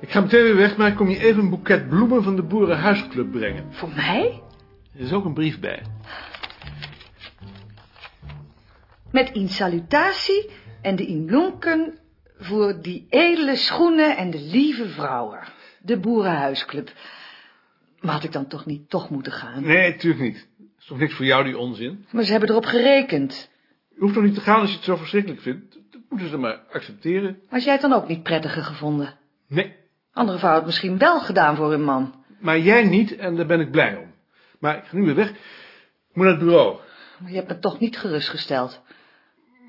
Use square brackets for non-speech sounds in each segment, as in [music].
Ik ga meteen weer weg, maar ik kom je even een boeket bloemen van de Boerenhuisclub brengen. Voor mij? Er is ook een brief bij. Met in salutatie en de in bloemken voor die edele schoenen en de lieve vrouwen. De Boerenhuisclub. Maar had ik dan toch niet toch moeten gaan? Nee, natuurlijk niet. is toch niks voor jou, die onzin? Maar ze hebben erop gerekend. Je hoeft toch niet te gaan als je het zo verschrikkelijk vindt? Dat moeten ze maar accepteren. Had jij het dan ook niet prettiger gevonden? Nee, Andere vrouwen het misschien wel gedaan voor hun man. maar jij niet en daar ben ik blij om. Maar ik ga nu weer weg. Ik moet naar het bureau. Maar je hebt me toch niet gerustgesteld.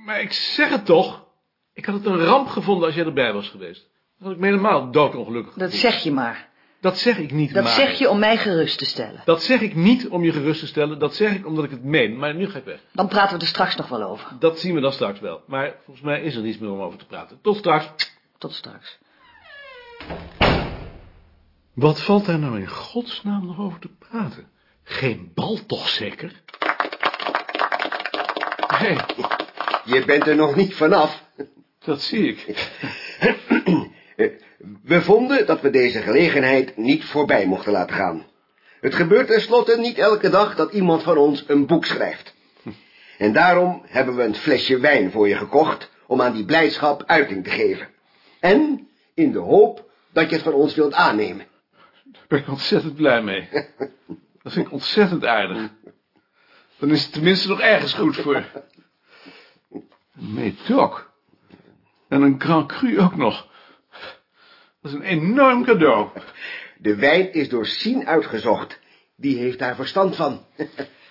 Maar ik zeg het toch. Ik had het een ramp gevonden als jij erbij was geweest. Dan had ik me helemaal doodongelukkig Dat gevoeld. zeg je maar. Dat zeg ik niet, Dat maar. zeg je om mij gerust te stellen. Dat zeg ik niet om je gerust te stellen. Dat zeg ik omdat ik het meen. Maar nu ga ik weg. Dan praten we er straks nog wel over. Dat zien we dan straks wel. Maar volgens mij is er niets meer om over te praten. Tot straks. Tot straks. Wat valt daar nou in godsnaam nog over te praten? Geen bal toch zeker? Hé, Je bent er nog niet vanaf. dat zie ik. [clears throat] We vonden dat we deze gelegenheid niet voorbij mochten laten gaan. Het gebeurt tenslotte niet elke dag dat iemand van ons een boek schrijft. En daarom hebben we een flesje wijn voor je gekocht om aan die blijdschap uiting te geven. En in de hoop dat je het van ons wilt aannemen. Daar ben ik ontzettend blij mee. [laughs] Dat vind ik ontzettend aardig. Dan is het tenminste nog ergens goed voor. Een medoc. En een Grand Cru ook nog. Dat is een enorm cadeau. De wijn is door Sien uitgezocht. Die heeft daar verstand van. [laughs]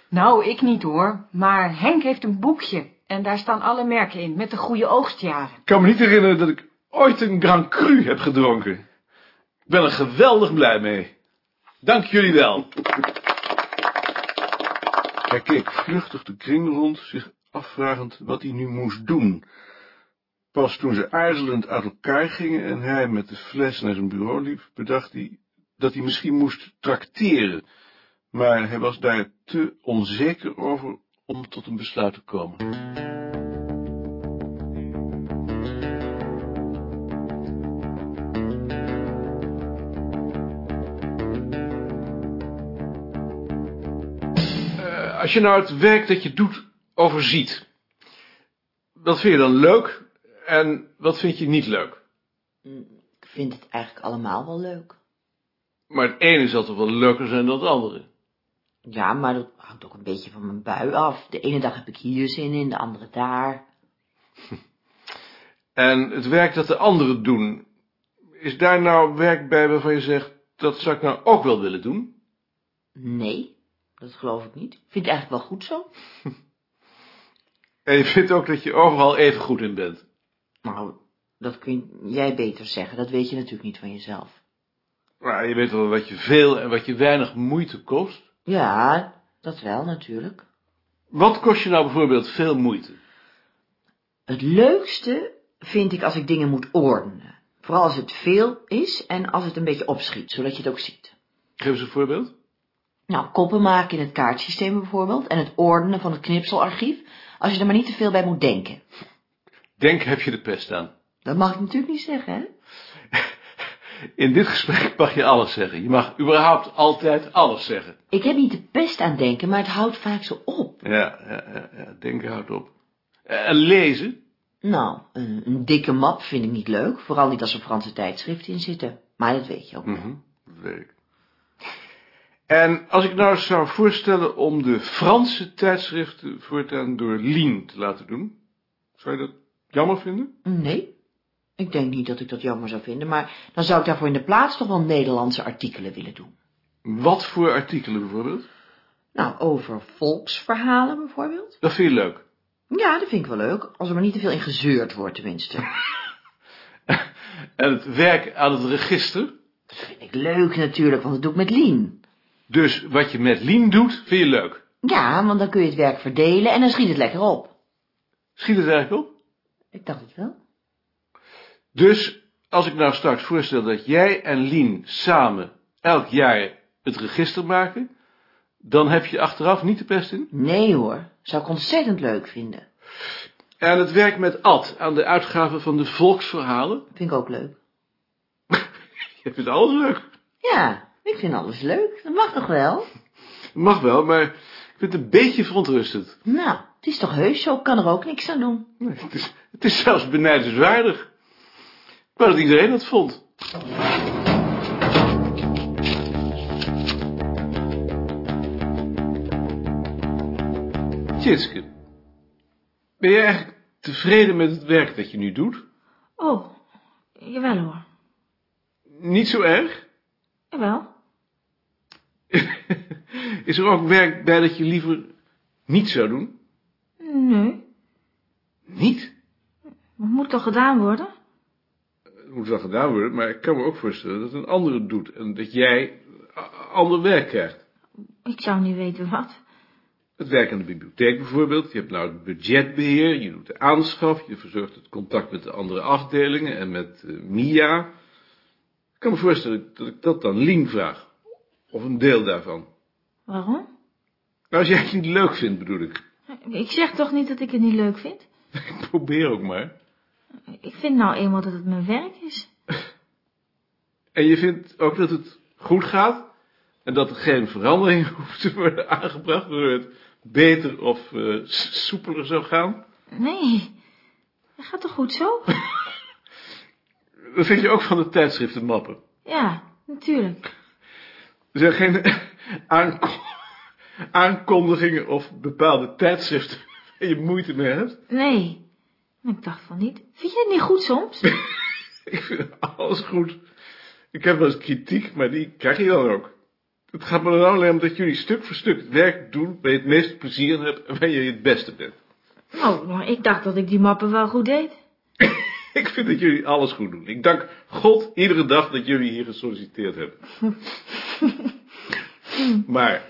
Nou, ik niet hoor. Maar Henk heeft een boekje. En daar staan alle merken in, met de goede oogstjaren. Ik kan me niet herinneren dat ik ooit een Grand Cru heb gedronken. Ik ben er geweldig blij mee. Dank jullie wel. Hij keek vluchtig de kring rond, zich afvragend wat hij nu moest doen. Pas toen ze aarzelend uit elkaar gingen en hij met de fles naar zijn bureau liep, bedacht hij dat hij misschien moest trakteren. Maar hij was daar te onzeker over om tot een besluit te komen. Als je nou het werk dat je doet overziet, wat vind je dan leuk en wat vind je niet leuk? Ik vind het eigenlijk allemaal wel leuk. Maar het ene zal toch wel leuker zijn dan het andere? Ja, maar dat hangt ook een beetje van mijn bui af. De ene dag heb ik hier zin in, de andere daar. [laughs] En het werk dat de anderen doen, is daar nou werk bij waarvan je zegt, dat zou ik nou ook wel willen doen? Nee, dat geloof ik niet. Ik vind het eigenlijk wel goed zo. [laughs] En je vindt ook dat je overal even goed in bent? Nou, dat kun jij beter zeggen. Dat weet je natuurlijk niet van jezelf. Nou, je weet wel wat je veel en wat je weinig moeite kost. Ja, dat wel natuurlijk. Wat kost je nou bijvoorbeeld veel moeite? Het leukste vind ik als ik dingen moet ordenen. Vooral als het veel is en als het een beetje opschiet, zodat je het ook ziet. Geef eens een voorbeeld. Nou, koppen maken in het kaartsysteem bijvoorbeeld en het ordenen van het knipselarchief, als je er maar niet te veel bij moet denken. Denk heb je de pest aan. Dat mag ik natuurlijk niet zeggen, hè? [laughs] In dit gesprek mag je alles zeggen. Je mag überhaupt altijd alles zeggen. Ik heb niet de pest aan denken, maar het houdt vaak zo op. Ja, ja, ja, ja. denken houdt op. En lezen? Nou, een, een dikke map vind ik niet leuk, vooral niet als er Franse tijdschriften in zitten. Maar dat weet je ook. Mhm, dat weet ik. En als ik nou zou voorstellen om de Franse tijdschriften voortaan door Lien te laten doen, zou je dat jammer vinden? Nee, ik denk niet dat ik dat jammer zou vinden, maar dan zou ik daarvoor in de plaats toch wel Nederlandse artikelen willen doen. Wat voor artikelen bijvoorbeeld? Nou, over volksverhalen bijvoorbeeld. Dat vind je leuk. Ja, dat vind ik wel leuk, als er maar niet te veel in gezeurd wordt tenminste. [laughs] En het werk aan het register? Dat vind ik leuk natuurlijk, want dat doe ik met Lien. Dus wat je met Lien doet, vind je leuk. Ja, want dan kun je het werk verdelen en dan schiet het lekker op. Schiet het eigenlijk op? Ik dacht het wel. Dus als ik nou straks voorstel dat jij en Lien samen elk jaar het register maken, dan heb je achteraf niet de pest in. Nee hoor, zou ik ontzettend leuk vinden. En het werk met Ad aan de uitgave van de volksverhalen, Vind ik ook leuk. [laughs] Je vindt alles leuk. Ja, ik vind alles leuk. Dat mag toch wel? Mag wel, maar ik vind het een beetje verontrustend. Nou, het is toch heus zo, ik kan er ook niks aan doen. Nee, het, is, het is zelfs benijdenswaardig. Ik wou dat iedereen dat vond. Tjitske, ben je eigenlijk tevreden met het werk dat je nu doet? Oh, jawel hoor. Niet zo erg? Jawel. [laughs] Is er ook werk bij dat je liever niet zou doen? Nee, Niet? het moet toch gedaan worden? Het moet wel gedaan worden, maar ik kan me ook voorstellen dat een ander het doet en dat jij ander werk krijgt. Ik zou niet weten wat. Het werk aan de bibliotheek bijvoorbeeld, je hebt nou het budgetbeheer, je doet de aanschaf, je verzorgt het contact met de andere afdelingen en met eh, Mia. Ik kan me voorstellen dat ik dat dan Lien vraag, of een deel daarvan. Waarom? Nou, als jij het niet leuk vindt, bedoel ik. Ik zeg toch niet dat ik het niet leuk vind? [laughs] Ik probeer ook maar. Ik vind nou eenmaal dat het mijn werk is. [laughs] En je vindt ook dat het goed gaat? En dat er geen verandering [laughs] hoeft te worden aangebracht, waardoor het beter of eh, soepeler zou gaan? Nee, dat gaat toch goed zo? Dat vind je ook van de tijdschriften mappen. Ja, natuurlijk. Er zijn geen [laughs] aanko- aankondigingen of bepaalde tijdschriften [laughs] waar je moeite mee hebt. Nee, ik dacht van niet. Vind je het niet goed soms? [laughs] Ik vind alles goed. Ik heb wel eens kritiek, maar die krijg je dan ook. Het gaat me er nou alleen om dat jullie stuk voor stuk het werk doen waar je het meeste plezier hebt en waar je het beste bent. Oh, maar ik dacht dat ik die mappen wel goed deed. [laughs] Ik vind dat jullie alles goed doen. Ik dank God iedere dag dat jullie hier gesolliciteerd hebben. [laughs] maar,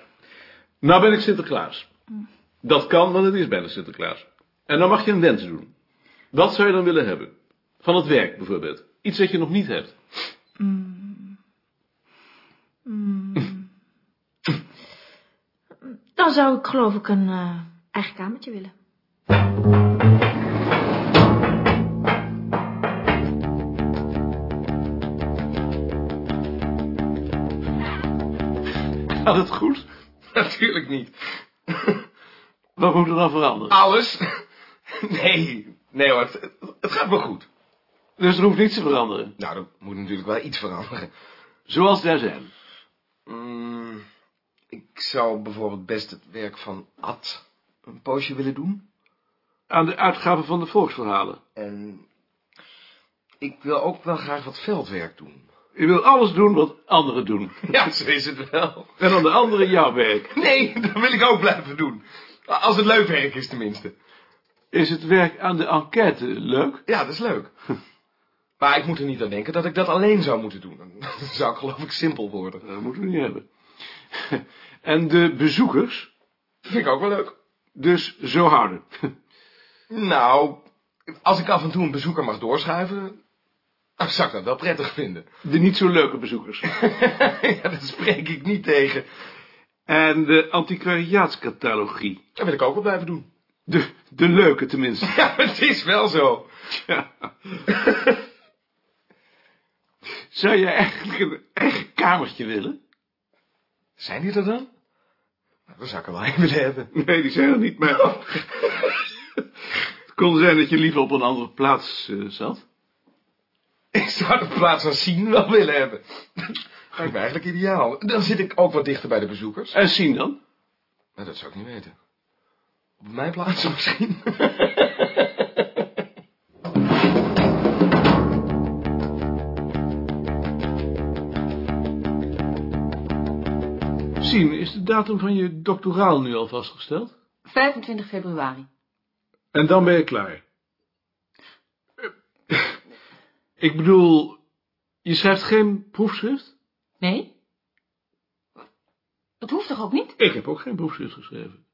nou ben ik Sinterklaas. Dat kan, want het is bijna Sinterklaas. En dan mag je een wens doen. Wat zou je dan willen hebben? Van het werk bijvoorbeeld. Iets dat je nog niet hebt. Dan zou ik geloof ik een eh, eigen kamertje willen. Gaat het goed? [laughs] Natuurlijk niet. [laughs] Wat moet er dan veranderen? Alles? [laughs] Nee, nee hoor, het, het gaat wel goed. Dus er hoeft niets te veranderen. Nou, er moet natuurlijk wel iets veranderen. Zoals daar zijn. Mm, ik zou bijvoorbeeld best het werk van Ad een poosje willen doen. Aan de uitgaven van de volksverhalen. En ik wil ook wel graag wat veldwerk doen. Je wil alles doen wat anderen doen. [laughs] Ja, zo is het wel. En dan de anderen jouw werk. Nee, dat wil ik ook blijven doen. Als het leuk werk is tenminste. Is het werk aan de enquête leuk? Ja, dat is leuk. [laughs] Maar ik moet er niet aan denken dat ik dat alleen zou moeten doen. Dan [laughs] zou ik geloof ik simpel worden. Dat moeten we niet hebben. En de bezoekers? Vind ik ook wel leuk. Dus zo houden. Nou, als ik af en toe een bezoeker mag doorschuiven, dan zou ik dat wel prettig vinden. [laughs] De niet zo leuke bezoekers. [laughs] ja, dat spreek ik niet tegen. En de antiquariaatscatalogie. Dat wil ik ook wel blijven doen. De, de leuke tenminste. [laughs] Ja, het is wel zo. Ja. Zou je eigenlijk een eigen kamertje willen? Zijn die er dan? Nou, dan zou ik er wel een willen hebben. Nee, die zijn er niet, maar... Het kon zijn dat je liever op een andere plaats eh, zat. Ik zou de plaats van zien wel willen hebben. Lijkt me eigenlijk ideaal. Dan zit ik ook wat dichter bij de bezoekers. En zien dan? Nou, dat zou ik niet weten. Op mijn plaats misschien. [laughs] Zien, is de datum van je doctoraal nu al vastgesteld? 25 februari. En dan ben je klaar. Ik bedoel, je schrijft geen proefschrift? Nee? Dat hoeft toch ook niet? Ik heb ook geen proefschrift geschreven.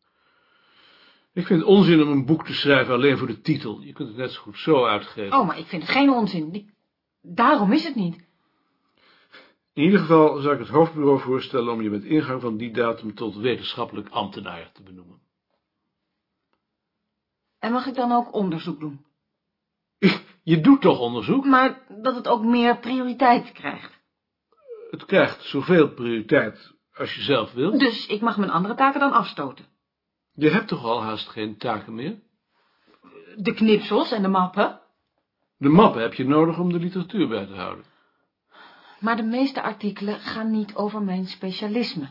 Ik vind het onzin om een boek te schrijven alleen voor de titel. Je kunt het net zo goed zo uitgeven. Oh, maar ik vind het geen onzin. Daarom is het niet. In ieder geval zou ik het hoofdbureau voorstellen om je met ingang van die datum tot wetenschappelijk ambtenaar te benoemen. En mag ik dan ook onderzoek doen? Je doet toch onderzoek? Maar dat het ook meer prioriteit krijgt. Het krijgt zoveel prioriteit als je zelf wilt. Dus ik mag mijn andere taken dan afstoten. Je hebt toch al haast geen taken meer? De knipsels en de mappen. De mappen heb je nodig om de literatuur bij te houden. Maar de meeste artikelen gaan niet over mijn specialisme.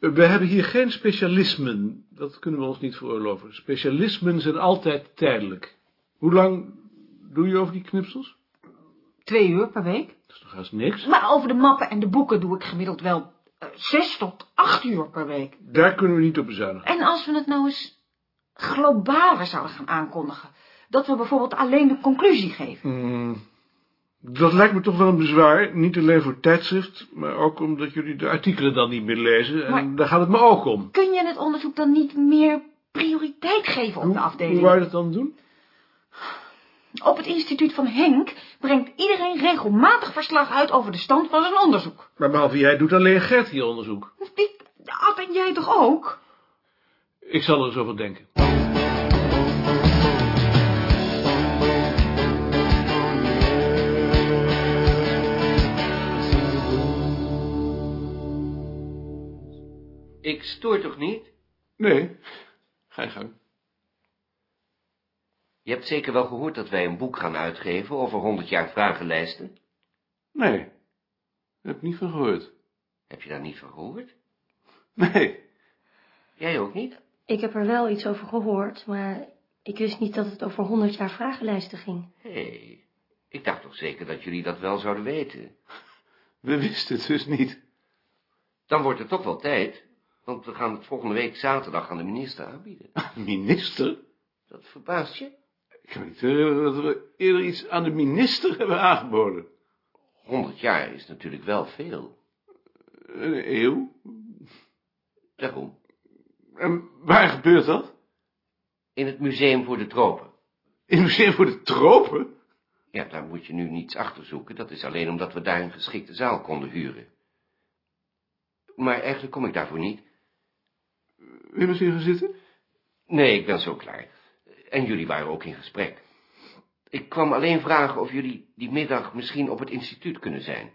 We hebben hier geen specialismen. Dat kunnen we ons niet veroorloven. Specialismen zijn altijd tijdelijk. Hoe lang doe je over die knipsels? Twee uur per week. Dat is toch haast niks? Maar over de mappen en de boeken doe ik gemiddeld wel eh, zes tot acht uur per week. Daar kunnen we niet op bezuinigen. En als we het nou eens globaler zouden gaan aankondigen. Dat we bijvoorbeeld alleen de conclusie geven. Hmm, dat lijkt me toch wel een bezwaar. Niet alleen voor tijdschrift, maar ook omdat jullie de artikelen dan niet meer lezen. En Maar- daar gaat het me ook om. Kun je het onderzoek dan niet meer prioriteit geven op de afdeling? hoe wou je dat dan doen? Op het instituut van Henk brengt iedereen regelmatig verslag uit over de stand van zijn onderzoek. Maar behalve jij doet alleen Gert hier onderzoek. Dit, Ad en jij toch ook? Ik zal er eens over denken. Ik stoor toch niet? Nee, ga je gang. Je hebt zeker wel gehoord dat wij een boek gaan uitgeven over 100 jaar vragenlijsten. Nee, heb ik niet van gehoord. Heb je daar niet van gehoord? Nee, Jij ook niet? Ik heb er wel iets over gehoord, maar ik wist niet dat het over 100 jaar vragenlijsten ging. Hé, hey, ik dacht toch zeker dat jullie dat wel zouden weten. we wisten het dus niet. Dan wordt het toch wel tijd, want we gaan het volgende week zaterdag aan de minister aanbieden. Minister? Dat verbaast je? Ik kan niet herinneren dat we eerder iets aan de minister hebben aangeboden. 100 jaar is natuurlijk wel veel. Een eeuw? Daarom. En waar gebeurt dat? In het Museum voor de Tropen. In het museum voor de tropen? Ja, daar moet je nu niets achter zoeken. Dat is alleen omdat we daar een geschikte zaal konden huren. Maar eigenlijk kom ik daarvoor niet. Wil je misschien gaan zitten? Nee, ik ben zo klaar. En jullie waren ook in gesprek. Ik kwam alleen vragen of jullie die middag misschien op het instituut kunnen zijn.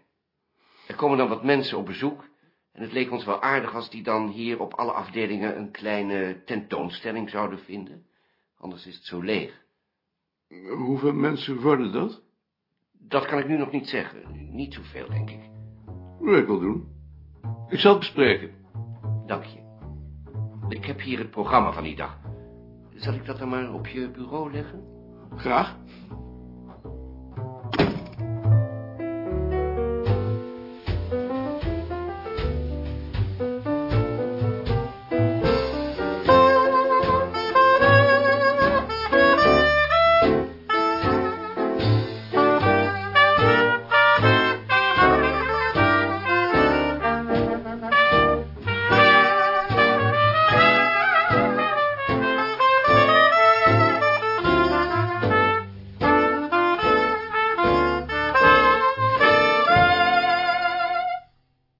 Er komen dan wat mensen op bezoek. En het leek ons wel aardig als die dan hier op alle afdelingen een kleine tentoonstelling zouden vinden. Anders is het zo leeg. Hoeveel mensen worden dat? Dat kan ik nu nog niet zeggen. Niet zoveel, denk ik. Dat wil ik wel doen. Ik zal het bespreken. Dank je. Ik heb hier het programma van die dag. Zal ik dat dan maar op je bureau leggen? Graag.